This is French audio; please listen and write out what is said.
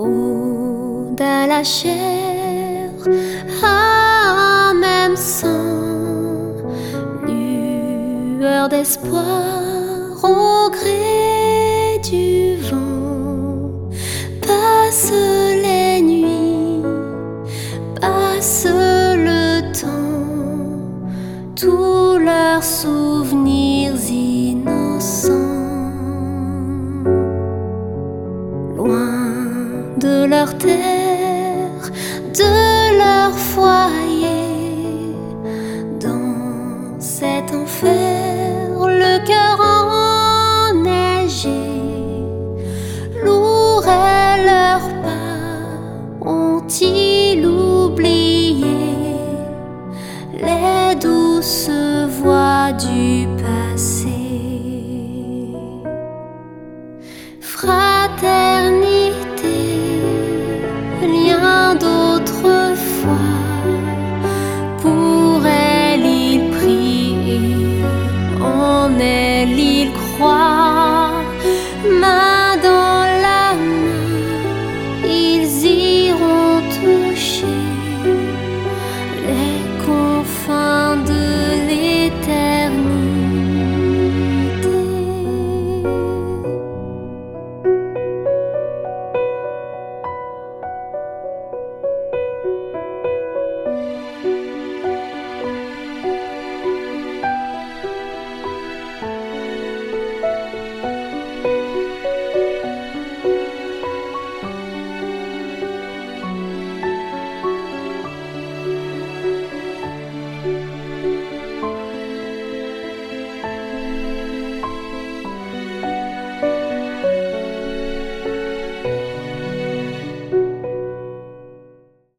Au à la chair, à même sang, lueur d'espoir au gré du vent, passe les nuits, passe le temps, tous leurs souvenirs de leur terre, de leur foyer. Dans cet enfer, le cœur enneigé, lourd est leur pas, ont-ils oublié les douces voix du passé? bien d'autres fois. Pour elle, il prie, en elle, il croit.